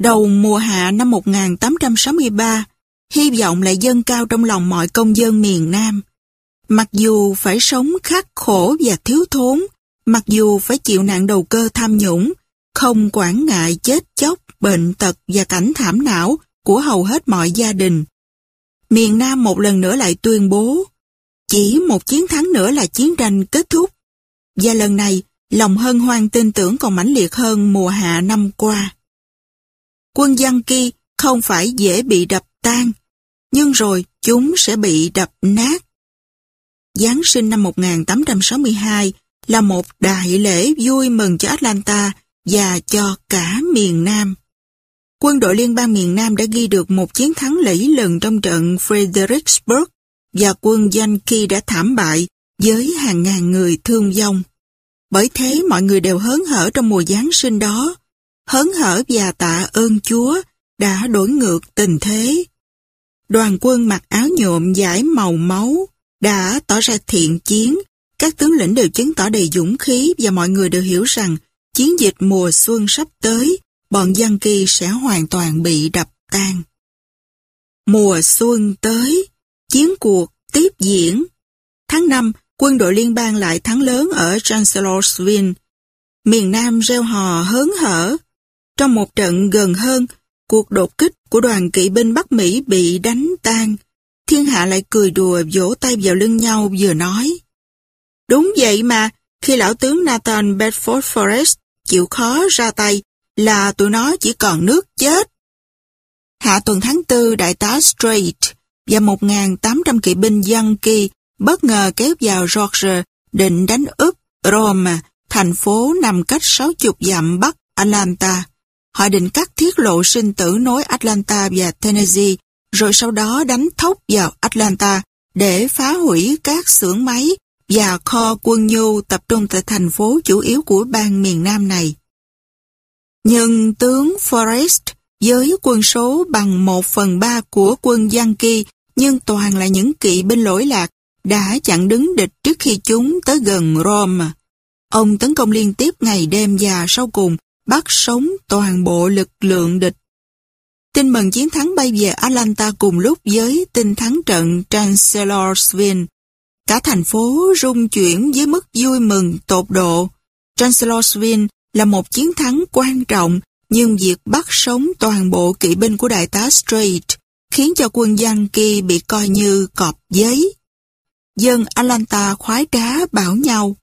Đầu mùa hạ năm 1863, hy vọng lại dâng cao trong lòng mọi công dân miền Nam. Mặc dù phải sống khắc khổ và thiếu thốn, mặc dù phải chịu nạn đầu cơ tham nhũng, không quản ngại chết chóc, bệnh tật và cảnh thảm não của hầu hết mọi gia đình. Miền Nam một lần nữa lại tuyên bố, chỉ một chiến thắng nữa là chiến tranh kết thúc. Và lần này, lòng hân hoan tin tưởng còn mãnh liệt hơn mùa hạ năm qua. Quân dân kia không phải dễ bị đập tan, nhưng rồi chúng sẽ bị đập nát. Giáng sinh năm 1862 là một đại lễ vui mừng cho Atlanta và cho cả miền Nam. Quân đội liên bang miền Nam đã ghi được một chiến thắng lẫy lừng trong trận Fredericksburg và quân Yankee đã thảm bại với hàng ngàn người thương vong. Bởi thế mọi người đều hớn hở trong mùa Giáng sinh đó, hớn hở và tạ ơn Chúa đã đổi ngược tình thế. Đoàn quân mặc áo nhộm giải màu máu, đã tỏ ra thiện chiến, các tướng lĩnh đều chứng tỏ đầy dũng khí và mọi người đều hiểu rằng chiến dịch mùa xuân sắp tới, bọn dân kỳ sẽ hoàn toàn bị đập tan. Mùa xuân tới, chiến cuộc tiếp diễn. Tháng 5, quân đội liên bang lại thắng lớn ở Chancellorsville. Miền Nam reo hò hớn hở. Trong một trận gần hơn, cuộc đột kích của đoàn kỵ binh Bắc Mỹ bị đánh tan. Thiên hạ lại cười đùa vỗ tay vào lưng nhau vừa nói. Đúng vậy mà, khi lão tướng Nathan Bedford Forrest chịu khó ra tay là tụi nó chỉ còn nước chết. Hạ tuần tháng 4, đại tá Strait và 1.800 kỵ binh Yankee bất ngờ kéo vào Georgia định đánh úp Rome, thành phố nằm cách 60 dặm bắc Atlanta. Họ định cắt thiết lộ sinh tử nối Atlanta và Tennessee, rồi sau đó đánh thốc vào Atlanta để phá hủy các xưởng máy và kho quân nhu tập trung tại thành phố chủ yếu của bang miền Nam này. Nhưng tướng Forrest với quân số bằng một phần ba của quân Yankee nhưng toàn là những kỵ binh lỗi lạc đã chặn đứng địch trước khi chúng tới gần Rome. Ông tấn công liên tiếp ngày đêm và sau cùng bắt sống toàn bộ lực lượng địch. Tin mừng chiến thắng bay về Atlanta cùng lúc với tin thắng trận Chancellorsville. Cả thành phố rung chuyển với mức vui mừng tột độ. Chancellorsville là một chiến thắng quan trọng nhưng việc bắt sống toàn bộ kỵ binh của đại tá Strait khiến cho quân Yankee bị coi như cọp giấy. Dân Atlanta khoái trá bảo nhau.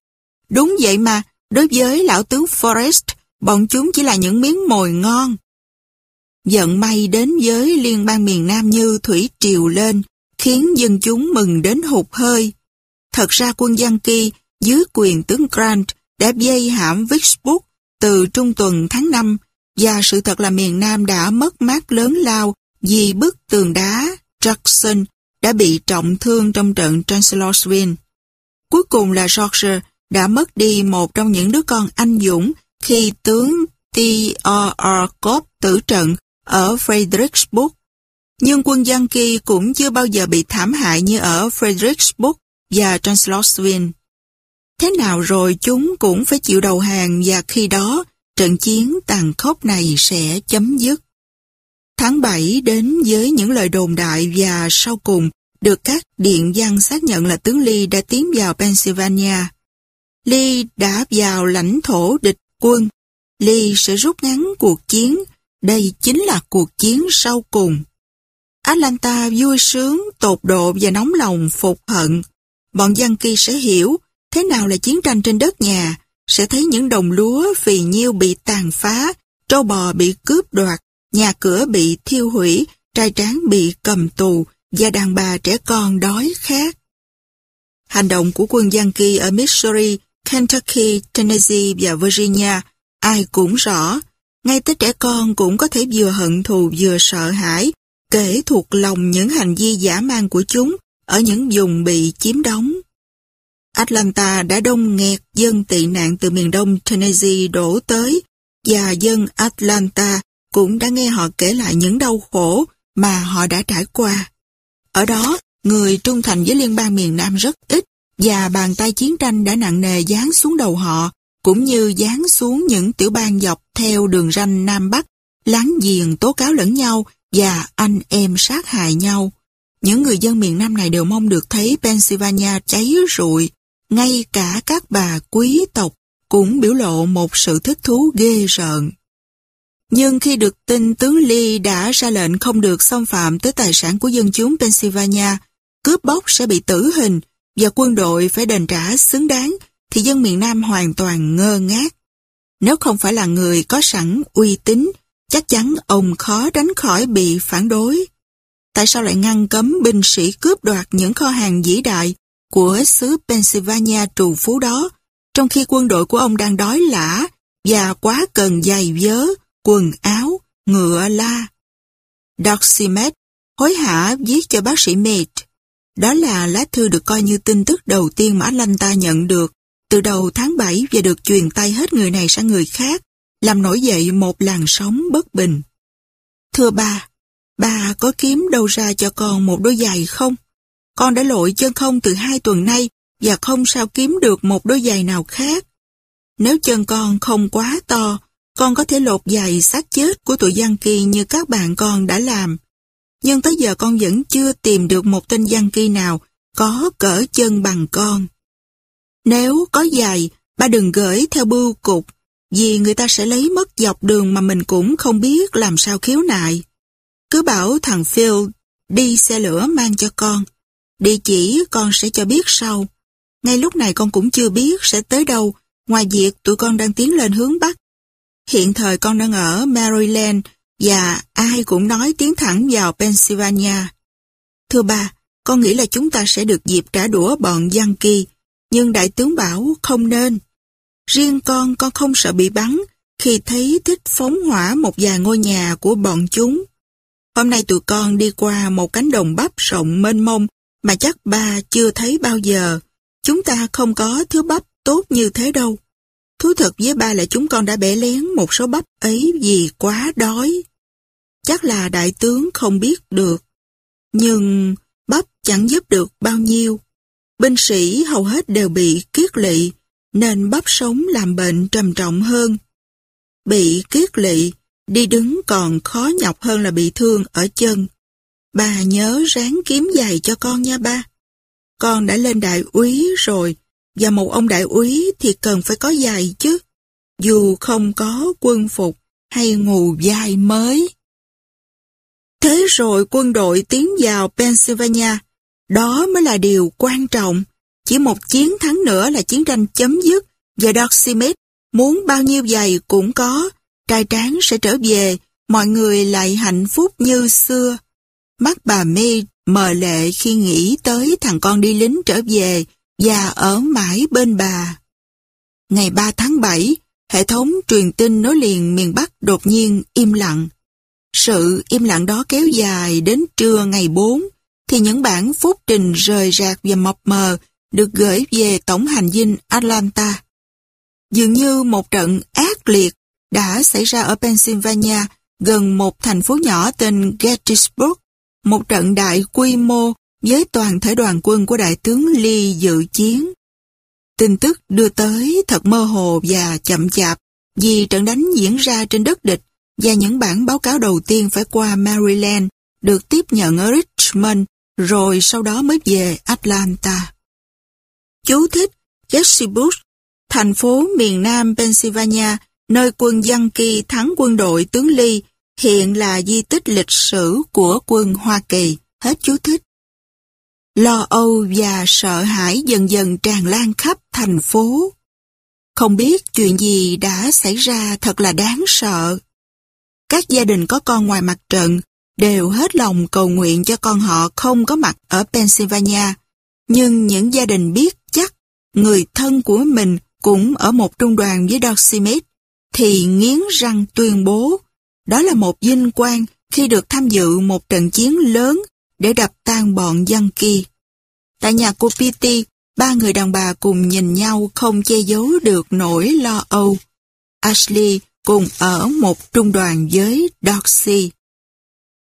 Đúng vậy mà, đối với lão tướng Forrest, bọn chúng chỉ là những miếng mồi ngon. Giận may đến với liên bang miền Nam như thủy triều lên, khiến dân chúng mừng đến hụt hơi. Thật ra quân Yankee dưới quyền tướng Grant đã dây hãm Vicksburg từ trung tuần tháng 5 và sự thật là miền Nam đã mất mát lớn lao vì bức tường đá Jackson đã bị trọng thương trong trận Chancellorsville. Cuối cùng là George đã mất đi một trong những đứa con anh dũng khi tướng T.R.R. Cobb tử trận ở Fredericksburg. Nhưng quân Yankee cũng chưa bao giờ bị thảm hại như ở Fredericksburg và Transloxville. Thế nào rồi chúng cũng phải chịu đầu hàng và khi đó trận chiến tàn khốc này sẽ chấm dứt. Tháng 7 đến với những lời đồn đại và sau cùng được các điện văn xác nhận là tướng Lee đã tiến vào Pennsylvania. Lee đã vào lãnh thổ địch quân. Lee sẽ rút ngắn cuộc chiến. Đây chính là cuộc chiến sau cùng. Atlanta vui sướng, tột độ và nóng lòng phục hận. Bọn dân kỳ sẽ hiểu thế nào là chiến tranh trên đất nhà, sẽ thấy những đồng lúa vì nhiêu bị tàn phá, trâu bò bị cướp đoạt, nhà cửa bị thiêu hủy, trai tráng bị cầm tù và đàn bà trẻ con đói khát. Hành động của quân Yankee ở Missouri, Kentucky, Tennessee và Virginia ai cũng rõ, ngay tới trẻ con cũng có thể vừa hận thù vừa sợ hãi, kể thuộc lòng những hành vi giả man của chúng ở những vùng bị chiếm đóng. Atlanta đã đông nghẹt dân tị nạn từ miền đông Tennessee đổ tới và dân Atlanta cũng đã nghe họ kể lại những đau khổ mà họ đã trải qua. Ở đó, người trung thành với liên bang miền Nam rất ít và bàn tay chiến tranh đã nặng nề dán xuống đầu họ cũng như dán xuống những tiểu bang dọc theo đường ranh Nam Bắc láng giềng tố cáo lẫn nhau và anh em sát hại nhau. Những người dân miền Nam này đều mong được thấy Pennsylvania cháy rụi, ngay cả các bà quý tộc cũng biểu lộ một sự thích thú ghê rợn. Nhưng khi được tin tướng Lee đã ra lệnh không được xâm phạm tới tài sản của dân chúng Pennsylvania, cướp bóc sẽ bị tử hình và quân đội phải đền trả xứng đáng, thì dân miền Nam hoàn toàn ngơ ngác. Nếu không phải là người có sẵn uy tín, chắc chắn ông khó tránh khỏi bị phản đối. Tại sao lại ngăn cấm binh sĩ cướp đoạt những kho hàng vĩ đại của xứ Pennsylvania trù phú đó, trong khi quân đội của ông đang đói lã và quá cần giày vớ, quần áo, ngựa la. Doc Simet hối hả viết cho bác sĩ Mate. Đó là lá thư được coi như tin tức đầu tiên mà Atlanta nhận được từ đầu tháng 7 và được truyền tay hết người này sang người khác, làm nổi dậy một làn sóng bất bình. Thưa bà, bà có kiếm đâu ra cho con một đôi giày không? Con đã lội chân không từ hai tuần nay và không sao kiếm được một đôi giày nào khác. Nếu chân con không quá to, con có thể lột giày xác chết của tụi dân kỳ như các bạn con đã làm. Nhưng tới giờ con vẫn chưa tìm được một tên dân kỳ nào có cỡ chân bằng con. Nếu có giày, ba đừng gửi theo bưu cục, vì người ta sẽ lấy mất dọc đường mà mình cũng không biết làm sao khiếu nại. Cứ bảo thằng Phil đi xe lửa mang cho con. Địa chỉ con sẽ cho biết sau. Ngay lúc này con cũng chưa biết sẽ tới đâu, ngoài việc tụi con đang tiến lên hướng Bắc. Hiện thời con đang ở Maryland và ai cũng nói tiến thẳng vào Pennsylvania. Thưa ba, con nghĩ là chúng ta sẽ được dịp trả đũa bọn Yankee, nhưng đại tướng bảo không nên. Riêng con, con không sợ bị bắn khi thấy thích phóng hỏa một vài ngôi nhà của bọn chúng. Hôm nay tụi con đi qua một cánh đồng bắp rộng mênh mông mà chắc ba chưa thấy bao giờ. Chúng ta không có thứ bắp tốt như thế đâu. Thú thật với ba là chúng con đã bẻ lén một số bắp ấy vì quá đói. Chắc là đại tướng không biết được. Nhưng bắp chẳng giúp được bao nhiêu. Binh sĩ hầu hết đều bị kiết lỵ, nên bắp sống làm bệnh trầm trọng hơn. Bị kiết lỵ, đi đứng còn khó nhọc hơn là bị thương ở chân. Bà nhớ ráng kiếm giày cho con nha ba. Con đã lên đại úy rồi, và một ông đại úy thì cần phải có giày chứ. Dù không có quân phục hay ngù giày mới. Thế rồi quân đội tiến vào Pennsylvania. Đó mới là điều quan trọng. Chỉ một chiến thắng nữa là chiến tranh chấm dứt và Doc Smith muốn bao nhiêu giày cũng có. Trai tráng sẽ trở về, mọi người lại hạnh phúc như xưa. Mắt bà mi mờ lệ khi nghĩ tới thằng con đi lính trở về và ở mãi bên bà. Ngày 3 tháng 7, hệ thống truyền tin nối liền miền Bắc đột nhiên im lặng. Sự im lặng đó kéo dài đến trưa ngày 4, thì những bản phúc trình rời rạc và mập mờ được gửi về tổng hành dinh Atlanta. Dường như một trận ác liệt đã xảy ra ở Pennsylvania gần một thành phố nhỏ tên Gettysburg, một trận đại quy mô với toàn thể đoàn quân của đại tướng Ly dự chiến. Tin tức đưa tới thật mơ hồ và chậm chạp vì trận đánh diễn ra trên đất địch và những bản báo cáo đầu tiên phải qua Maryland được tiếp nhận ở Richmond rồi sau đó mới về Atlanta. Chú thích Gettysburg, thành phố miền nam Pennsylvania, nơi quân Yankee thắng quân đội tướng Lee, hiện là di tích lịch sử của quân Hoa Kỳ. Hết chú thích. Lo âu và sợ hãi dần dần tràn lan khắp thành phố. Không biết chuyện gì đã xảy ra thật là đáng sợ. Các gia đình có con ngoài mặt trận đều hết lòng cầu nguyện cho con họ không có mặt ở Pennsylvania. Nhưng những gia đình biết chắc người thân của mình cũng ở một trung đoàn với Dorsey Smith thì nghiến răng tuyên bố đó là một vinh quang khi được tham dự một trận chiến lớn để đập tan bọn dân kia. Tại nhà của Piti, ba người đàn bà cùng nhìn nhau không che giấu được nỗi lo âu. Ashley cùng ở một trung đoàn với Dorsey.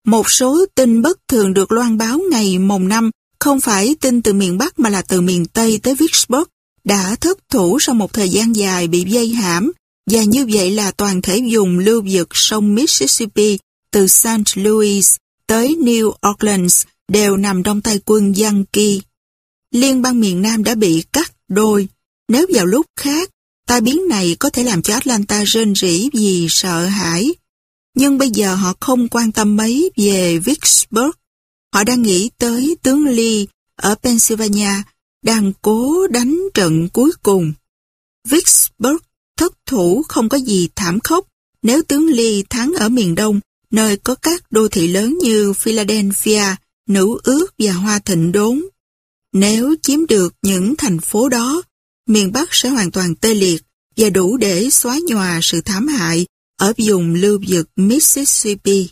Một số tin bất thường được loan báo ngày mồng năm không phải tin từ miền Bắc mà là từ miền Tây tới Vicksburg đã thất thủ sau một thời gian dài bị dây hãm Và như vậy là toàn thể vùng lưu vực sông Mississippi từ St. Louis tới New Orleans đều nằm trong tay quân Yankee. Liên bang miền Nam đã bị cắt đôi. Nếu vào lúc khác, tai biến này có thể làm cho Atlanta rên rỉ vì sợ hãi. Nhưng bây giờ họ không quan tâm mấy về Vicksburg. Họ đang nghĩ tới tướng Lee ở Pennsylvania đang cố đánh trận cuối cùng. Vicksburg thất thủ không có gì thảm khốc nếu tướng Lee thắng ở miền Đông, nơi có các đô thị lớn như Philadelphia, Nữ Ước và Hoa Thịnh đốn. Nếu chiếm được những thành phố đó, miền Bắc sẽ hoàn toàn tê liệt và đủ để xóa nhòa sự thảm hại ở vùng lưu vực Mississippi.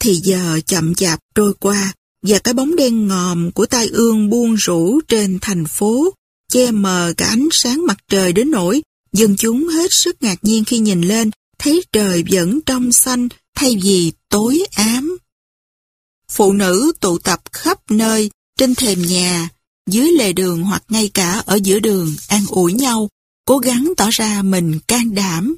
Thì giờ chậm chạp trôi qua và cái bóng đen ngòm của tai ương buông rủ trên thành phố che mờ cả ánh sáng mặt trời đến nỗi dân chúng hết sức ngạc nhiên khi nhìn lên thấy trời vẫn trong xanh thay vì tối ám. Phụ nữ tụ tập khắp nơi, trên thềm nhà, dưới lề đường hoặc ngay cả ở giữa đường an ủi nhau, cố gắng tỏ ra mình can đảm.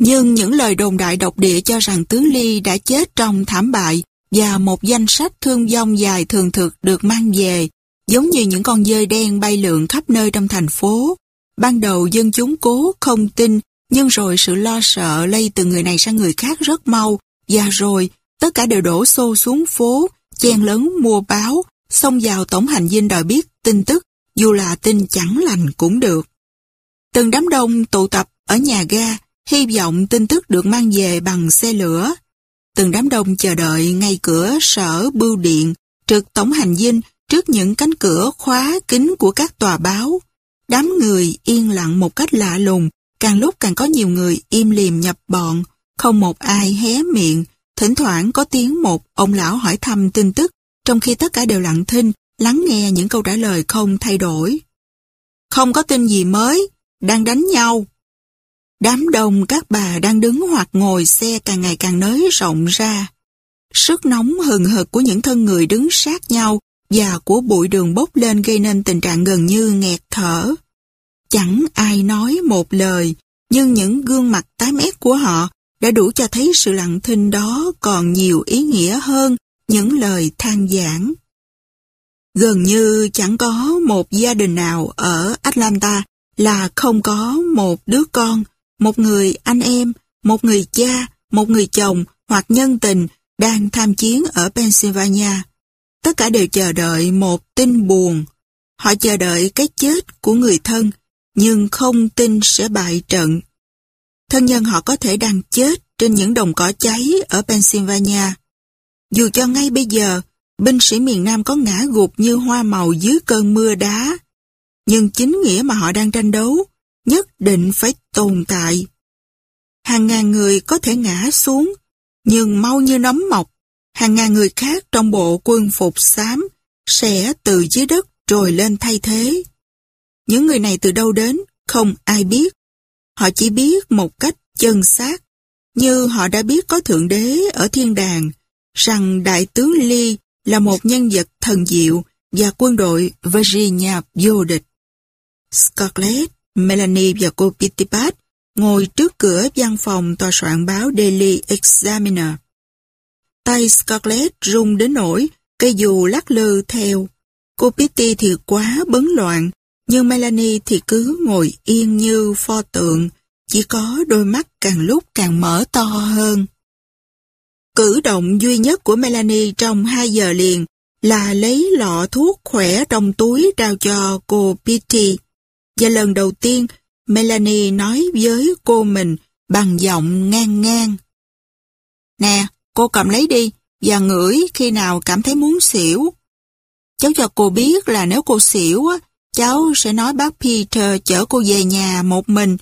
Nhưng những lời đồn đại độc địa cho rằng tướng Ly đã chết trong thảm bại và một danh sách thương vong dài thường thực được mang về, giống như những con dơi đen bay lượn khắp nơi trong thành phố. Ban đầu dân chúng cố không tin, nhưng rồi sự lo sợ lây từ người này sang người khác rất mau, và rồi tất cả đều đổ xô xuống phố, chen lớn mua báo, xông vào tổng hành dinh đòi biết tin tức, dù là tin chẳng lành cũng được. Từng đám đông tụ tập ở nhà ga, hy vọng tin tức được mang về bằng xe lửa. Từng đám đông chờ đợi ngay cửa sở bưu điện, trực tổng hành dinh trước những cánh cửa khóa kính của các tòa báo. Đám người yên lặng một cách lạ lùng, càng lúc càng có nhiều người im lìm nhập bọn, không một ai hé miệng, thỉnh thoảng có tiếng một ông lão hỏi thăm tin tức, trong khi tất cả đều lặng thinh, lắng nghe những câu trả lời không thay đổi. Không có tin gì mới, đang đánh nhau. Đám đông các bà đang đứng hoặc ngồi xe càng ngày càng nới rộng ra. Sức nóng hừng hực của những thân người đứng sát nhau và của bụi đường bốc lên gây nên tình trạng gần như nghẹt thở. Chẳng ai nói một lời, nhưng những gương mặt tái mét của họ đã đủ cho thấy sự lặng thinh đó còn nhiều ý nghĩa hơn những lời than giảng. Gần như chẳng có một gia đình nào ở Atlanta là không có một đứa con, một người anh em, một người cha, một người chồng hoặc nhân tình đang tham chiến ở Pennsylvania. Tất cả đều chờ đợi một tin buồn. Họ chờ đợi cái chết của người thân, nhưng không tin sẽ bại trận. Thân nhân họ có thể đang chết trên những đồng cỏ cháy ở Pennsylvania. Dù cho ngay bây giờ, binh sĩ miền Nam có ngã gục như hoa màu dưới cơn mưa đá, nhưng chính nghĩa mà họ đang tranh đấu nhất định phải tồn tại. Hàng ngàn người có thể ngã xuống, nhưng mau như nấm mọc, hàng ngàn người khác trong bộ quân phục xám sẽ từ dưới đất trồi lên thay thế. Những người này từ đâu đến, không ai biết. Họ chỉ biết một cách chân xác, như họ đã biết có Thượng Đế ở thiên đàng, rằng Đại tướng Lee là một nhân vật thần diệu và quân đội Virginia vô địch. Scarlett, Melanie và cô Pitipat ngồi trước cửa văn phòng tòa soạn báo Daily Examiner. Tay Scarlett rung đến nỗi cây dù lắc lư theo. Cô Pitty thì quá bấn loạn, nhưng Melanie thì cứ ngồi yên như pho tượng, chỉ có đôi mắt càng lúc càng mở to hơn. Cử động duy nhất của Melanie trong hai giờ liền là lấy lọ thuốc khỏe trong túi trao cho cô Petey. Và lần đầu tiên, Melanie nói với cô mình bằng giọng ngang ngang. Nè, cô cầm lấy đi, và ngửi khi nào cảm thấy muốn xỉu. Cháu cho cô biết là nếu cô xỉu, cháu sẽ nói bác Peter chở cô về nhà một mình,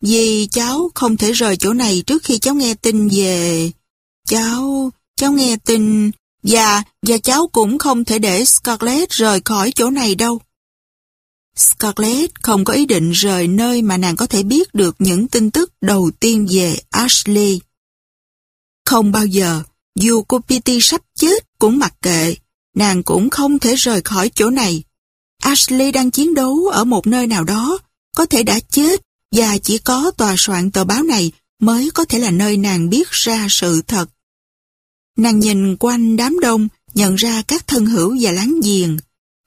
vì cháu không thể rời chỗ này trước khi cháu nghe tin về... Cháu, cháu nghe tin... Và, và cháu cũng không thể để Scarlett rời khỏi chỗ này đâu. Scarlett không có ý định rời nơi mà nàng có thể biết được những tin tức đầu tiên về Ashley. Không bao giờ, dù cô Petey sắp chết cũng mặc kệ, nàng cũng không thể rời khỏi chỗ này. Ashley đang chiến đấu ở một nơi nào đó, có thể đã chết và chỉ có tòa soạn tờ báo này mới có thể là nơi nàng biết ra sự thật. Nàng nhìn quanh đám đông, nhận ra các thân hữu và láng giềng.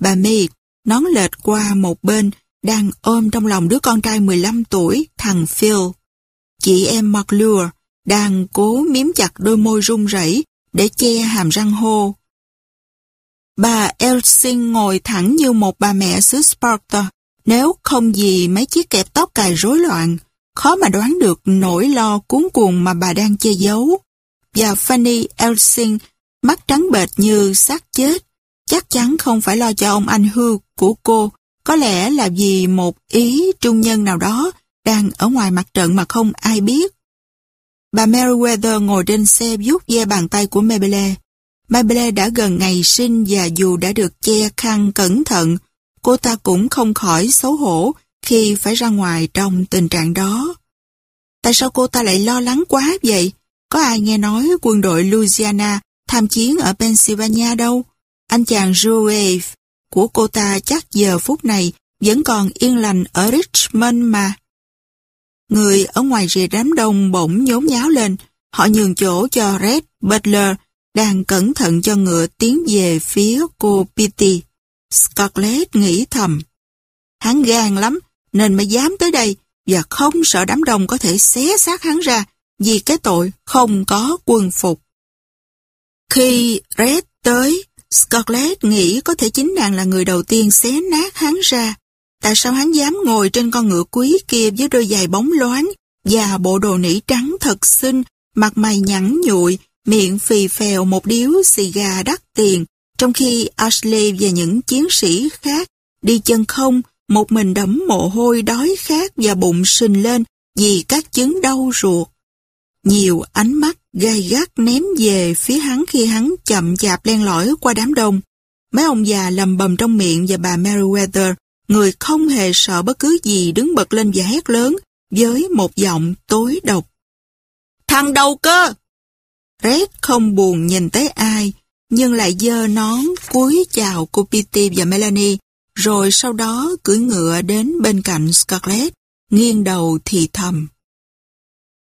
Bà Mead, nón lệch qua một bên, đang ôm trong lòng đứa con trai 15 tuổi, thằng Phil. Chị em McClure đang cố miếm chặt đôi môi run rẩy để che hàm răng hô. Bà Elsing ngồi thẳng như một bà mẹ xứ Sparta, nếu không gì mấy chiếc kẹp tóc cài rối loạn, khó mà đoán được nỗi lo cuốn cuồng mà bà đang che giấu. Và Fanny Elsing, mắt trắng bệch như xác chết, chắc chắn không phải lo cho ông anh hư của cô, có lẽ là vì một ý trung nhân nào đó đang ở ngoài mặt trận mà không ai biết. Bà Meriwether ngồi trên xe vuốt ve bàn tay của Mabelle. Maybelle đã gần ngày sinh và dù đã được che khăn cẩn thận, cô ta cũng không khỏi xấu hổ khi phải ra ngoài trong tình trạng đó. Tại sao cô ta lại lo lắng quá vậy? Có ai nghe nói quân đội Louisiana tham chiến ở Pennsylvania đâu? Anh chàng Joe của cô ta chắc giờ phút này vẫn còn yên lành ở Richmond mà. Người ở ngoài rìa đám đông bỗng nhốn nháo lên, họ nhường chỗ cho Red Butler đang cẩn thận cho ngựa tiến về phía cô Pitty. Scarlett nghĩ thầm. Hắn gan lắm, nên mới dám tới đây và không sợ đám đông có thể xé xác hắn ra vì cái tội không có quân phục. Khi Red tới, Scarlett nghĩ có thể chính nàng là người đầu tiên xé nát hắn ra. Tại sao hắn dám ngồi trên con ngựa quý kia với đôi giày bóng loáng và bộ đồ nỉ trắng thật xinh, mặt mày nhẵn nhụi, miệng phì phèo một điếu xì gà đắt tiền, trong khi Ashley và những chiến sĩ khác đi chân không, một mình đẫm mồ hôi đói khát và bụng sình lên vì các chứng đau ruột. Nhiều ánh mắt gai gắt ném về phía hắn khi hắn chậm chạp len lỏi qua đám đông. Mấy ông già lầm bầm trong miệng và bà Meriwether, người không hề sợ bất cứ gì đứng bật lên và hét lớn với một giọng tối độc. Thằng đầu cơ! Red không buồn nhìn tới ai, nhưng lại dơ nón cúi chào cô Petey và Melanie, rồi sau đó cưỡi ngựa đến bên cạnh Scarlett, nghiêng đầu thì thầm.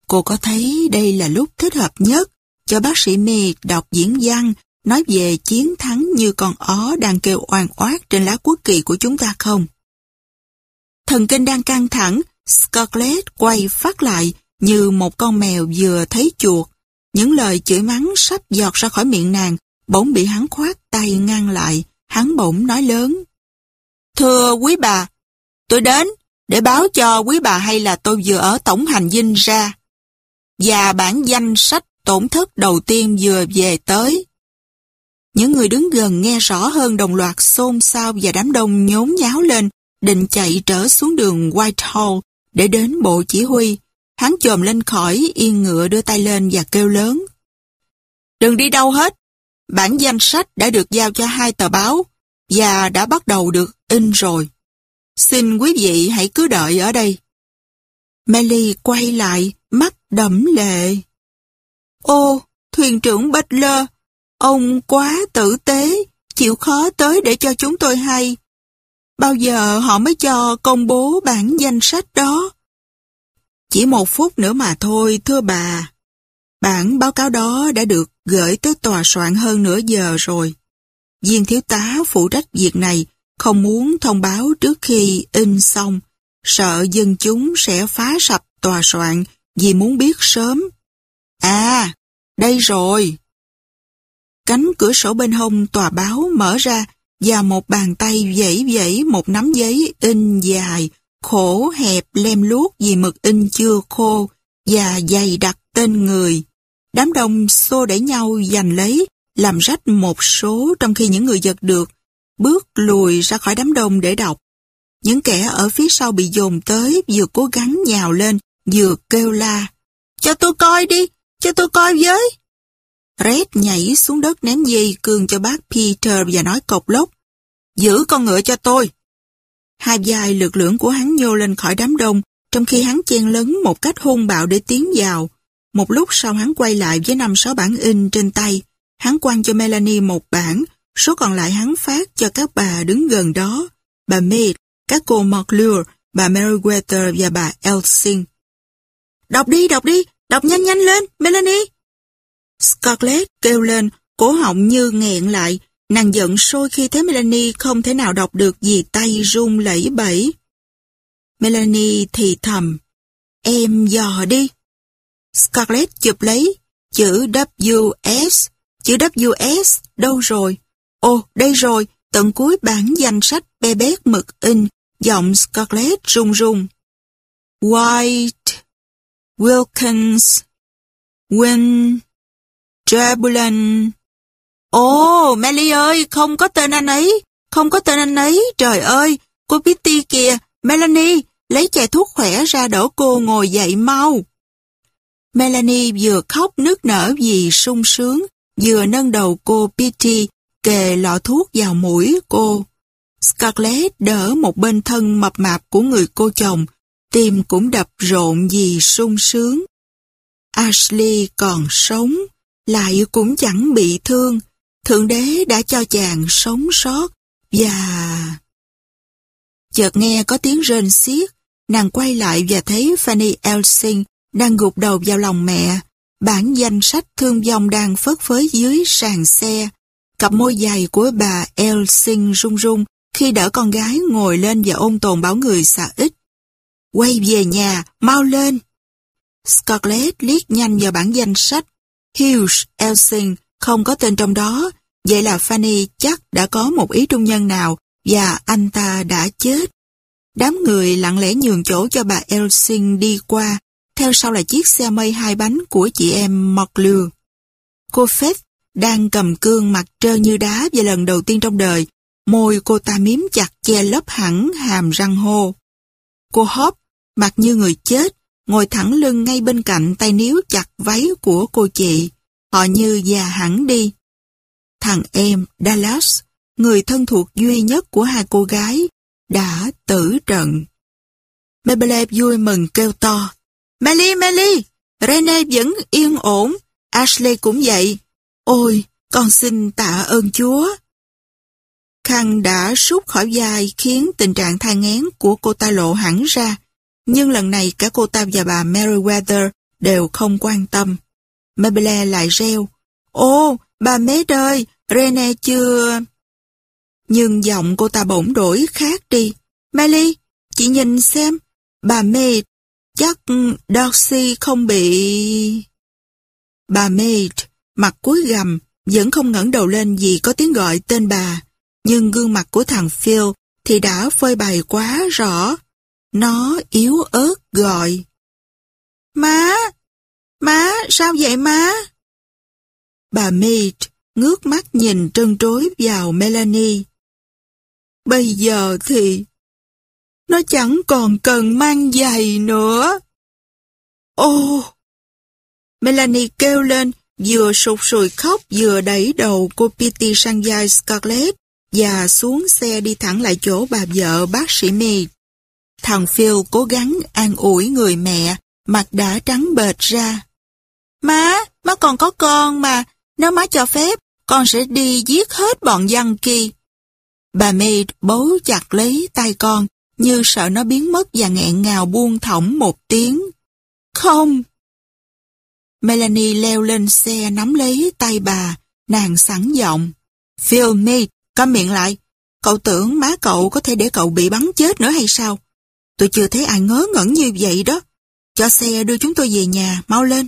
Cô có thấy đây là lúc thích hợp nhất cho bác sĩ Mead đọc diễn văn nói về chiến thắng như con ó đang kêu oan oát trên lá quốc kỳ của chúng ta không? Thần kinh đang căng thẳng, Scarlett quay phát lại như một con mèo vừa thấy chuột. Những lời chửi mắng sắp giọt ra khỏi miệng nàng, bỗng bị hắn khoát tay ngăn lại, hắn bỗng nói lớn. Thưa quý bà, tôi đến để báo cho quý bà hay là tôi vừa ở tổng hành dinh ra và bản danh sách tổn thất đầu tiên vừa về tới. Những người đứng gần nghe rõ hơn đồng loạt xôn xao và đám đông nhốn nháo lên, định chạy trở xuống đường Whitehall để đến bộ chỉ huy. Hắn chồm lên khỏi yên ngựa đưa tay lên và kêu lớn. Đừng đi đâu hết. Bản danh sách đã được giao cho hai tờ báo và đã bắt đầu được in rồi. Xin quý vị hãy cứ đợi ở đây. Melly quay lại, mắt đẫm lệ. Ô, thuyền trưởng Butler, ông quá tử tế, chịu khó tới để cho chúng tôi hay. Bao giờ họ mới cho công bố bản danh sách đó? Chỉ một phút nữa mà thôi, thưa bà. Bản báo cáo đó đã được gửi tới tòa soạn hơn nửa giờ rồi. Viên thiếu tá phụ trách việc này không muốn thông báo trước khi in xong, sợ dân chúng sẽ phá sập tòa soạn vì muốn biết sớm. À, đây rồi. Cánh cửa sổ bên hông tòa báo mở ra và một bàn tay vẫy vẫy một nắm giấy in dài, khổ hẹp lem luốc vì mực in chưa khô và dày đặt tên người. Đám đông xô đẩy nhau giành lấy, làm rách một số trong khi những người giật được, bước lùi ra khỏi đám đông để đọc. Những kẻ ở phía sau bị dồn tới vừa cố gắng nhào lên, vừa kêu la. Cho tôi coi đi, cho tôi coi với. Red nhảy xuống đất ném dây cương cho bác Peter và nói cộc lốc. Giữ con ngựa cho tôi. Hai dài lực lưỡng của hắn nhô lên khỏi đám đông, trong khi hắn chen lấn một cách hung bạo để tiến vào. Một lúc sau hắn quay lại với năm sáu bản in trên tay. Hắn quăng cho Melanie một bản, số còn lại hắn phát cho các bà đứng gần đó. Bà Mead, các cô McClure bà Meriwether và bà Elsing. Đọc đi, đọc đi, đọc nhanh nhanh lên, Melanie. Scarlett kêu lên, cổ họng như nghẹn lại, nàng giận sôi khi thấy Melanie không thể nào đọc được gì tay run lẩy bẩy. Melanie thì thầm, em dò đi. Scarlett chụp lấy, chữ WS, chữ WS đâu rồi? Ồ, đây rồi, tận cuối bản danh sách be bét mực in, giọng Scarlett run run. White, Wilkins, Win, Jabulin. Ồ, oh, Melly ơi, không có tên anh ấy, không có tên anh ấy, trời ơi, cô Pitty kìa, Melanie, lấy chai thuốc khỏe ra đỡ cô ngồi dậy mau. Melanie vừa khóc nước nở vì sung sướng, vừa nâng đầu cô Pitty kề lọ thuốc vào mũi cô. Scarlett đỡ một bên thân mập mạp của người cô chồng, tim cũng đập rộn vì sung sướng. Ashley còn sống, lại cũng chẳng bị thương. Thượng đế đã cho chàng sống sót và... Chợt nghe có tiếng rên xiết, nàng quay lại và thấy Fanny Elsing đang gục đầu vào lòng mẹ. Bản danh sách thương vong đang phất phới dưới sàn xe. Cặp môi dày của bà Elsing run run khi đỡ con gái ngồi lên và ôn tồn bảo người xà ít. Quay về nhà, mau lên. Scarlett liếc nhanh vào bản danh sách. Hughes Elsing không có tên trong đó, vậy là Fanny chắc đã có một ý trung nhân nào và anh ta đã chết. Đám người lặng lẽ nhường chỗ cho bà Elsing đi qua, theo sau là chiếc xe mây hai bánh của chị em McLeod. Cô Faith đang cầm cương mặt trơ như đá và lần đầu tiên trong đời, môi cô ta miếm chặt che lấp hẳn hàm răng hô. Cô Hop, mặt như người chết, ngồi thẳng lưng ngay bên cạnh tay níu chặt váy của cô chị. Họ như già hẳn đi. Thằng em, Dallas, người thân thuộc duy nhất của hai cô gái, đã tử trận. Mabel vui mừng kêu to. Melly, Melly, Rene vẫn yên ổn, Ashley cũng vậy. Ôi, con xin tạ ơn Chúa. Khăn đã rút khỏi vai khiến tình trạng thai ngén của cô ta lộ hẳn ra. Nhưng lần này cả cô ta và bà Meriwether đều không quan tâm. Mabele lại reo. Ô, bà mét ơi, Rene chưa... Nhưng giọng cô ta bỗng đổi khác đi. Melly, chị nhìn xem, bà Maid, chắc Darcy không bị... Bà Maid, mặt cúi gầm, vẫn không ngẩng đầu lên vì có tiếng gọi tên bà. Nhưng gương mặt của thằng Phil thì đã phơi bày quá rõ. Nó yếu ớt gọi. Sao vậy má? Bà mead ngước mắt nhìn trân trối vào Melanie. Bây giờ thì nó chẳng còn cần mang giày nữa. Ô! Melanie kêu lên, vừa sụt sùi khóc vừa đẩy đầu cô Pitty sang vai Scarlett và xuống xe đi thẳng lại chỗ bà vợ bác sĩ Mead. Thằng Phil cố gắng an ủi người mẹ, mặt đã trắng bệt ra. Má, má còn có con mà, nếu má cho phép, con sẽ đi giết hết bọn dân kia. Bà Maid bấu chặt lấy tay con, như sợ nó biến mất và nghẹn ngào buông thõng một tiếng. Không! Melanie leo lên xe nắm lấy tay bà, nàng sẵn giọng. Phil Maid, câm miệng lại. Cậu tưởng má cậu có thể để cậu bị bắn chết nữa hay sao? Tôi chưa thấy ai ngớ ngẩn như vậy đó. Cho xe đưa chúng tôi về nhà, mau lên.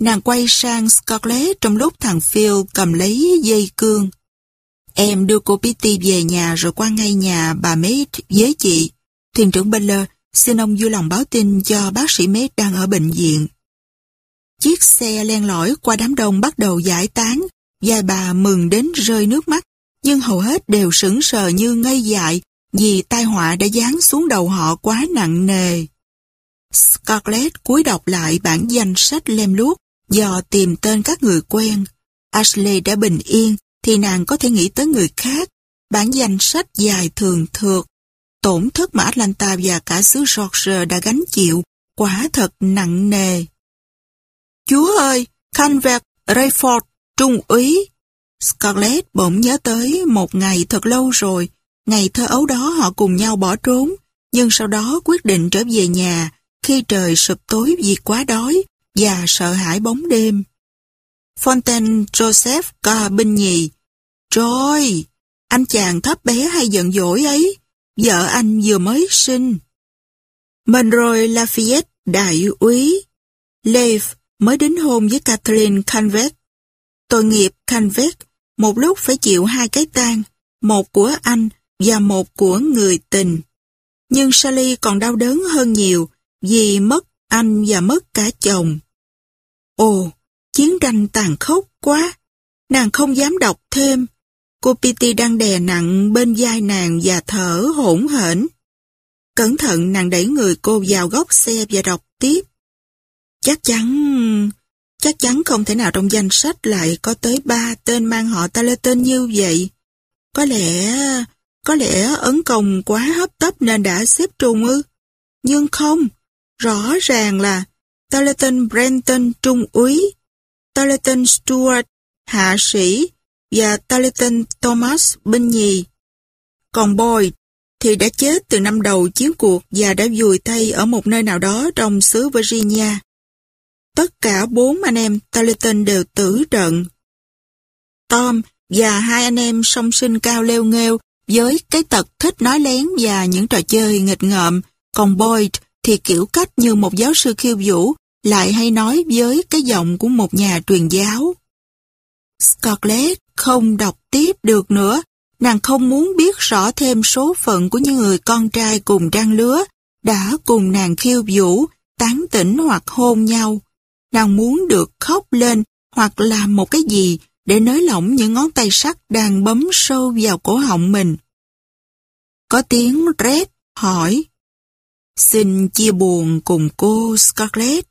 Nàng quay sang Scarlett trong lúc thằng Phil cầm lấy dây cương. Em đưa cô Pitty về nhà rồi qua ngay nhà bà Maid với chị. Thuyền trưởng Beller xin ông vui lòng báo tin cho bác sĩ Maid đang ở bệnh viện. Chiếc xe len lỏi qua đám đông bắt đầu giải tán, vài bà mừng đến rơi nước mắt, nhưng hầu hết đều sững sờ như ngây dại vì tai họa đã giáng xuống đầu họ quá nặng nề. Scarlett cúi đọc lại bản danh sách lem luốc, dò tìm tên các người quen. Ashley đã bình yên, thì nàng có thể nghĩ tới người khác. Bản danh sách dài thường thượt. Tổn thất mà Atlanta và cả xứ Georgia đã gánh chịu, quả thật nặng nề. Chúa ơi, Canvet Rayford, trung úy. Scarlett bỗng nhớ tới một ngày thật lâu rồi, ngày thơ ấu đó họ cùng nhau bỏ trốn, nhưng sau đó quyết định trở về nhà khi trời sụp tối vì quá đói và sợ hãi bóng đêm. Fontaine Joseph ca binh nhì. Trời, anh chàng thấp bé hay giận dỗi ấy, vợ anh vừa mới sinh. Monroy Lafayette đại úy. Leif mới đến hôn với Catherine Canvet. Tội nghiệp Canvet một lúc phải chịu hai cái tang, một của anh và một của người tình. Nhưng Sally còn đau đớn hơn nhiều vì mất anh và mất cả chồng. Ồ, chiến tranh tàn khốc quá. Nàng không dám đọc thêm. Cô Pitty đang đè nặng bên vai nàng và thở hỗn hển. Cẩn thận nàng đẩy người cô vào góc xe và đọc tiếp. Chắc chắn... Chắc chắn không thể nào trong danh sách lại có tới ba tên mang họ Talaton như vậy. Có lẽ... Có lẽ ấn công quá hấp tấp nên đã xếp trùng ư. Nhưng không, rõ ràng là Tarleton Brenton trung úy, Tarleton Stuart hạ sĩ và Tarleton Thomas binh nhì. Còn Boyd thì đã chết từ năm đầu chiến cuộc và đã vùi tay ở một nơi nào đó trong xứ Virginia. Tất cả bốn anh em Tarleton đều tử trận. Tom và hai anh em song sinh cao leo nghêu với cái tật thích nói lén và những trò chơi nghịch ngợm, còn Boyd thì kiểu cách như một giáo sư khiêu vũ lại hay nói với cái giọng của một nhà truyền giáo. Scarlett không đọc tiếp được nữa, nàng không muốn biết rõ thêm số phận của những người con trai cùng trang lứa đã cùng nàng khiêu vũ, tán tỉnh hoặc hôn nhau. Nàng muốn được khóc lên hoặc làm một cái gì để nới lỏng những ngón tay sắt đang bấm sâu vào cổ họng mình. Có tiếng Red hỏi, Xin chia buồn cùng cô Scarlett.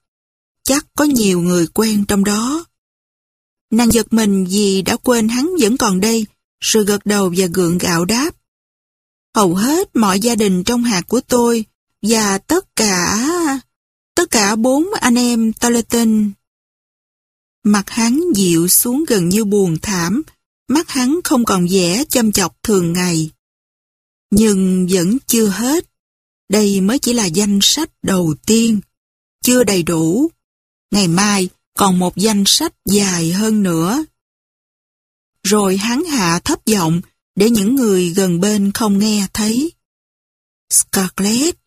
Chắc có nhiều người quen trong đó. Nàng giật mình vì đã quên hắn vẫn còn đây, rồi gật đầu và gượng gạo đáp. Hầu hết mọi gia đình trong hạt của tôi và tất cả, tất cả bốn anh em Toleton. Mặt hắn dịu xuống gần như buồn thảm, mắt hắn không còn vẻ chăm chọc thường ngày. Nhưng vẫn chưa hết. Đây mới chỉ là danh sách đầu tiên, chưa đầy đủ. Ngày mai còn một danh sách dài hơn nữa. Rồi hắn hạ thấp giọng để những người gần bên không nghe thấy. Scarlett,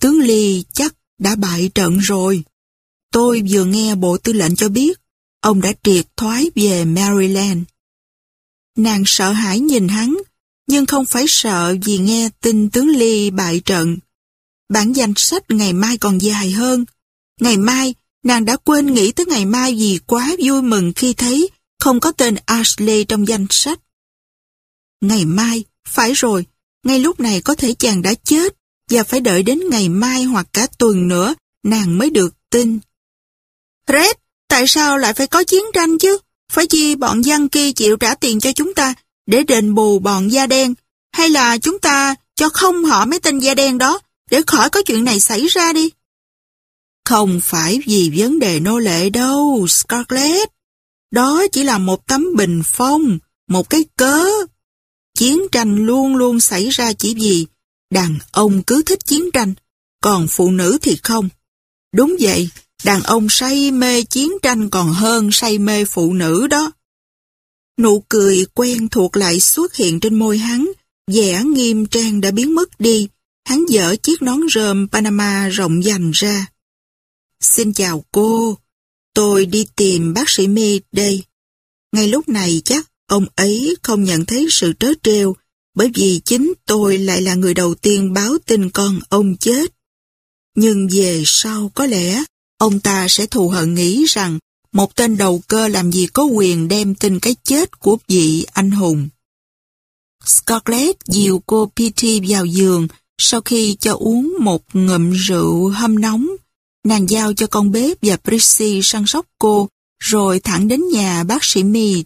tướng Lee chắc đã bại trận rồi. Tôi vừa nghe bộ tư lệnh cho biết ông đã triệt thoái về Maryland. Nàng sợ hãi nhìn hắn, nhưng không phải sợ vì nghe tin tướng Lee bại trận. Bản danh sách ngày mai còn dài hơn. Ngày mai, nàng đã quên nghĩ tới ngày mai vì quá vui mừng khi thấy không có tên Ashley trong danh sách. Ngày mai, phải rồi, ngay lúc này có thể chàng đã chết và phải đợi đến ngày mai hoặc cả tuần nữa nàng mới được tin. Red, tại sao lại phải có chiến tranh chứ? Phải chi bọn dân kia chịu trả tiền cho chúng ta để đền bù bọn da đen hay là chúng ta cho không họ mấy tên da đen đó để khỏi có chuyện này xảy ra đi. Không phải vì vấn đề nô lệ đâu, Scarlett. Đó chỉ là một tấm bình phong, một cái cớ. Chiến tranh luôn luôn xảy ra chỉ vì đàn ông cứ thích chiến tranh, còn phụ nữ thì không. Đúng vậy, đàn ông say mê chiến tranh còn hơn say mê phụ nữ đó. Nụ cười quen thuộc lại xuất hiện trên môi hắn, vẻ nghiêm trang đã biến mất đi, hắn dở chiếc nón rơm Panama rộng dành ra. Xin chào cô, tôi đi tìm bác sĩ mi đây. Ngay lúc này chắc ông ấy không nhận thấy sự trớ trêu bởi vì chính tôi lại là người đầu tiên báo tin con ông chết. Nhưng về sau có lẽ ông ta sẽ thù hận nghĩ rằng một tên đầu cơ làm gì có quyền đem tin cái chết của vị anh hùng. Scarlett dìu cô Petey vào giường sau khi cho uống một ngụm rượu hâm nóng. Nàng giao cho con bếp và Prissy săn sóc cô, rồi thẳng đến nhà bác sĩ Mead.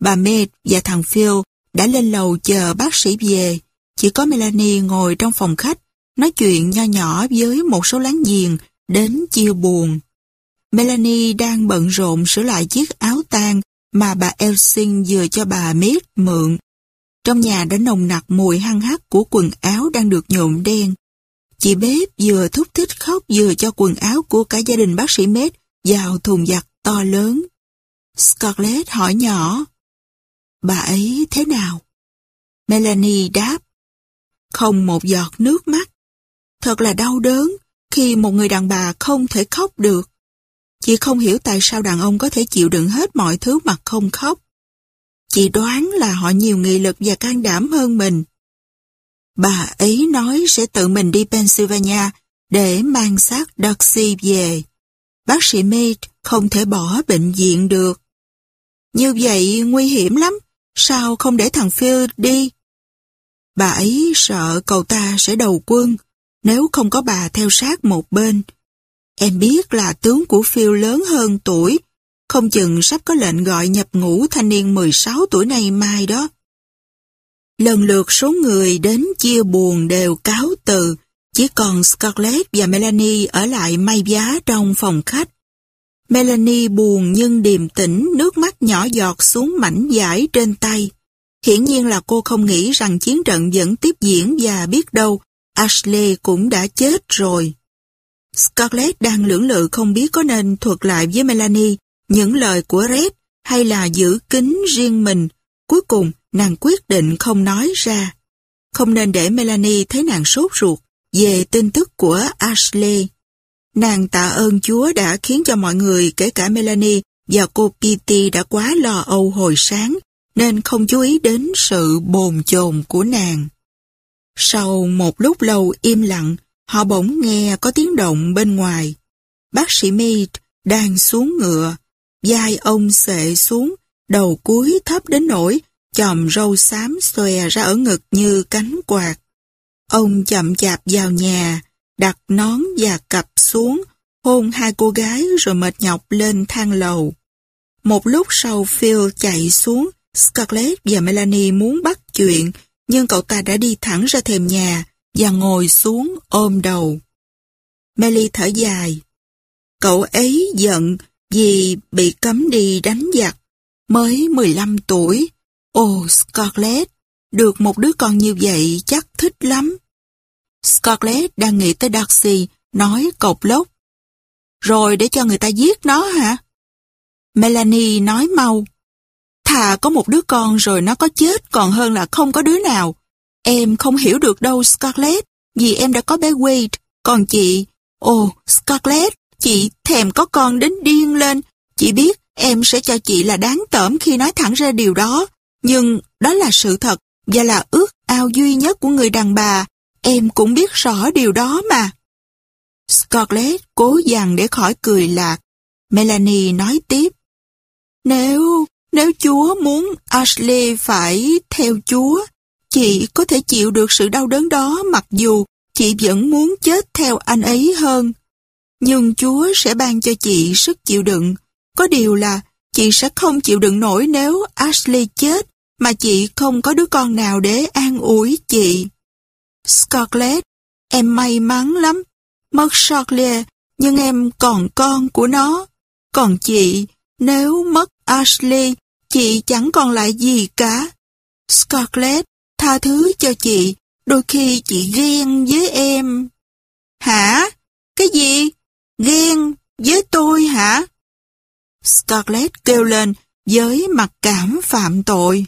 Bà Mead và thằng Phil đã lên lầu chờ bác sĩ về. Chỉ có Melanie ngồi trong phòng khách, nói chuyện nho nhỏ với một số láng giềng, đến chia buồn. Melanie đang bận rộn sửa lại chiếc áo tang mà bà Elsing vừa cho bà Mead mượn. Trong nhà đã nồng nặc mùi hăng hắc của quần áo đang được nhộm đen. chị bếp vừa thúc thích khóc vừa cho quần áo của cả gia đình bác sĩ Mết vào thùng giặt to lớn. Scarlett hỏi nhỏ, bà ấy thế nào? Melanie đáp, không một giọt nước mắt. Thật là đau đớn khi một người đàn bà không thể khóc được. Chị không hiểu tại sao đàn ông có thể chịu đựng hết mọi thứ mà không khóc. Chị đoán là họ nhiều nghị lực và can đảm hơn mình. Bà ấy nói sẽ tự mình đi Pennsylvania để mang xác Darcy về. Bác sĩ Mead không thể bỏ bệnh viện được. Như vậy nguy hiểm lắm, sao không để thằng Phil đi? Bà ấy sợ cậu ta sẽ đầu quân, nếu không có bà theo sát một bên. Em biết là tướng của Phil lớn hơn tuổi, không chừng sắp có lệnh gọi nhập ngũ thanh niên 16 tuổi này mai đó. Lần lượt số người đến chia buồn đều cáo từ, chỉ còn Scarlett và Melanie ở lại may giá trong phòng khách. Melanie buồn nhưng điềm tĩnh, nước mắt nhỏ giọt xuống mảnh giải trên tay. Hiển nhiên là cô không nghĩ rằng chiến trận vẫn tiếp diễn và biết đâu Ashley cũng đã chết rồi. Scarlett đang lưỡng lự không biết có nên thuật lại với Melanie những lời của Red hay là giữ kín riêng mình. Cuối cùng, nàng quyết định không nói ra. Không nên để Melanie thấy nàng sốt ruột về tin tức của Ashley. Nàng tạ ơn Chúa đã khiến cho mọi người, kể cả Melanie và cô Petey đã quá lo âu hồi sáng, nên không chú ý đến sự bồn chồn của nàng. Sau một lúc lâu im lặng, họ bỗng nghe có tiếng động bên ngoài. Bác sĩ Mead đang xuống ngựa, vai ông xệ xuống, đầu cuối thấp đến nỗi chòm râu xám xòe ra ở ngực như cánh quạt. Ông chậm chạp vào nhà, đặt nón và cặp xuống, hôn hai cô gái rồi mệt nhọc lên thang lầu. Một lúc sau Phil chạy xuống, Scarlett và Melanie muốn bắt chuyện, nhưng cậu ta đã đi thẳng ra thềm nhà và ngồi xuống ôm đầu. Melly thở dài. Cậu ấy giận vì bị cấm đi đánh giặc, mới 15 tuổi. Ồ, Scarlett, được một đứa con như vậy chắc thích lắm. Scarlett đang nghĩ tới Darcy, nói cột lốc. Rồi để cho người ta giết nó hả? Melanie nói mau. Thà có một đứa con rồi nó có chết còn hơn là không có đứa nào. Em không hiểu được đâu Scarlett, vì em đã có bé Wade, còn chị... Ồ, Scarlett, chị thèm có con đến điên lên. Chị biết em sẽ cho chị là đáng tởm khi nói thẳng ra điều đó, nhưng đó là sự thật và là ước ao duy nhất của người đàn bà. Em cũng biết rõ điều đó mà. Scarlett cố dằn để khỏi cười lạc. Melanie nói tiếp. Nếu, nếu Chúa muốn Ashley phải theo Chúa, chị có thể chịu được sự đau đớn đó mặc dù chị vẫn muốn chết theo anh ấy hơn. Nhưng Chúa sẽ ban cho chị sức chịu đựng. Có điều là chị sẽ không chịu đựng nổi nếu Ashley chết mà chị không có đứa con nào để an ủi chị. Scarlett, em may mắn lắm. Mất Charlie, nhưng em còn con của nó. Còn chị, nếu mất Ashley, chị chẳng còn lại gì cả. Scarlett, tha thứ cho chị, đôi khi chị ghen với em. Hả? Cái gì? Ghen với tôi hả? Scarlett kêu lên với mặt cảm phạm tội.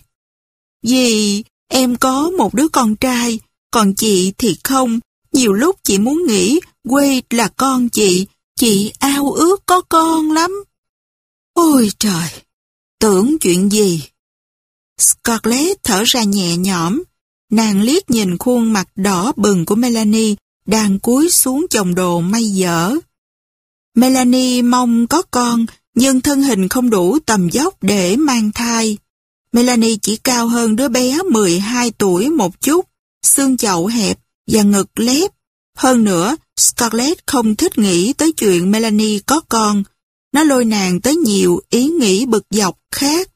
Vì em có một đứa con trai, còn chị thì không. Nhiều lúc chị muốn nghĩ Wade là con chị, chị ao ước có con lắm. Ôi trời, tưởng chuyện gì? Scarlett thở ra nhẹ nhõm, nàng liếc nhìn khuôn mặt đỏ bừng của Melanie đang cúi xuống chồng đồ may dở. Melanie mong có con, nhưng thân hình không đủ tầm dốc để mang thai. Melanie chỉ cao hơn đứa bé 12 tuổi một chút, xương chậu hẹp và ngực lép. Hơn nữa, Scarlett không thích nghĩ tới chuyện Melanie có con. Nó lôi nàng tới nhiều ý nghĩ bực dọc khác.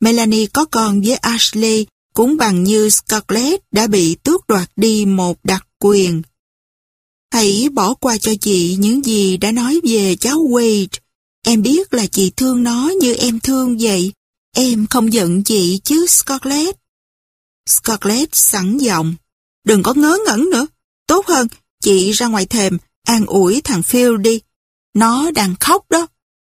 Melanie có con với Ashley cũng bằng như Scarlett đã bị tước đoạt đi một đặc quyền. Hãy bỏ qua cho chị những gì đã nói về cháu Wade. Em biết là chị thương nó như em thương vậy. Em không giận chị chứ Scarlett. Scarlett sẵn giọng. Đừng có ngớ ngẩn nữa. Tốt hơn, Chị ra ngoài thềm, an ủi thằng Phil đi. Nó đang khóc đó.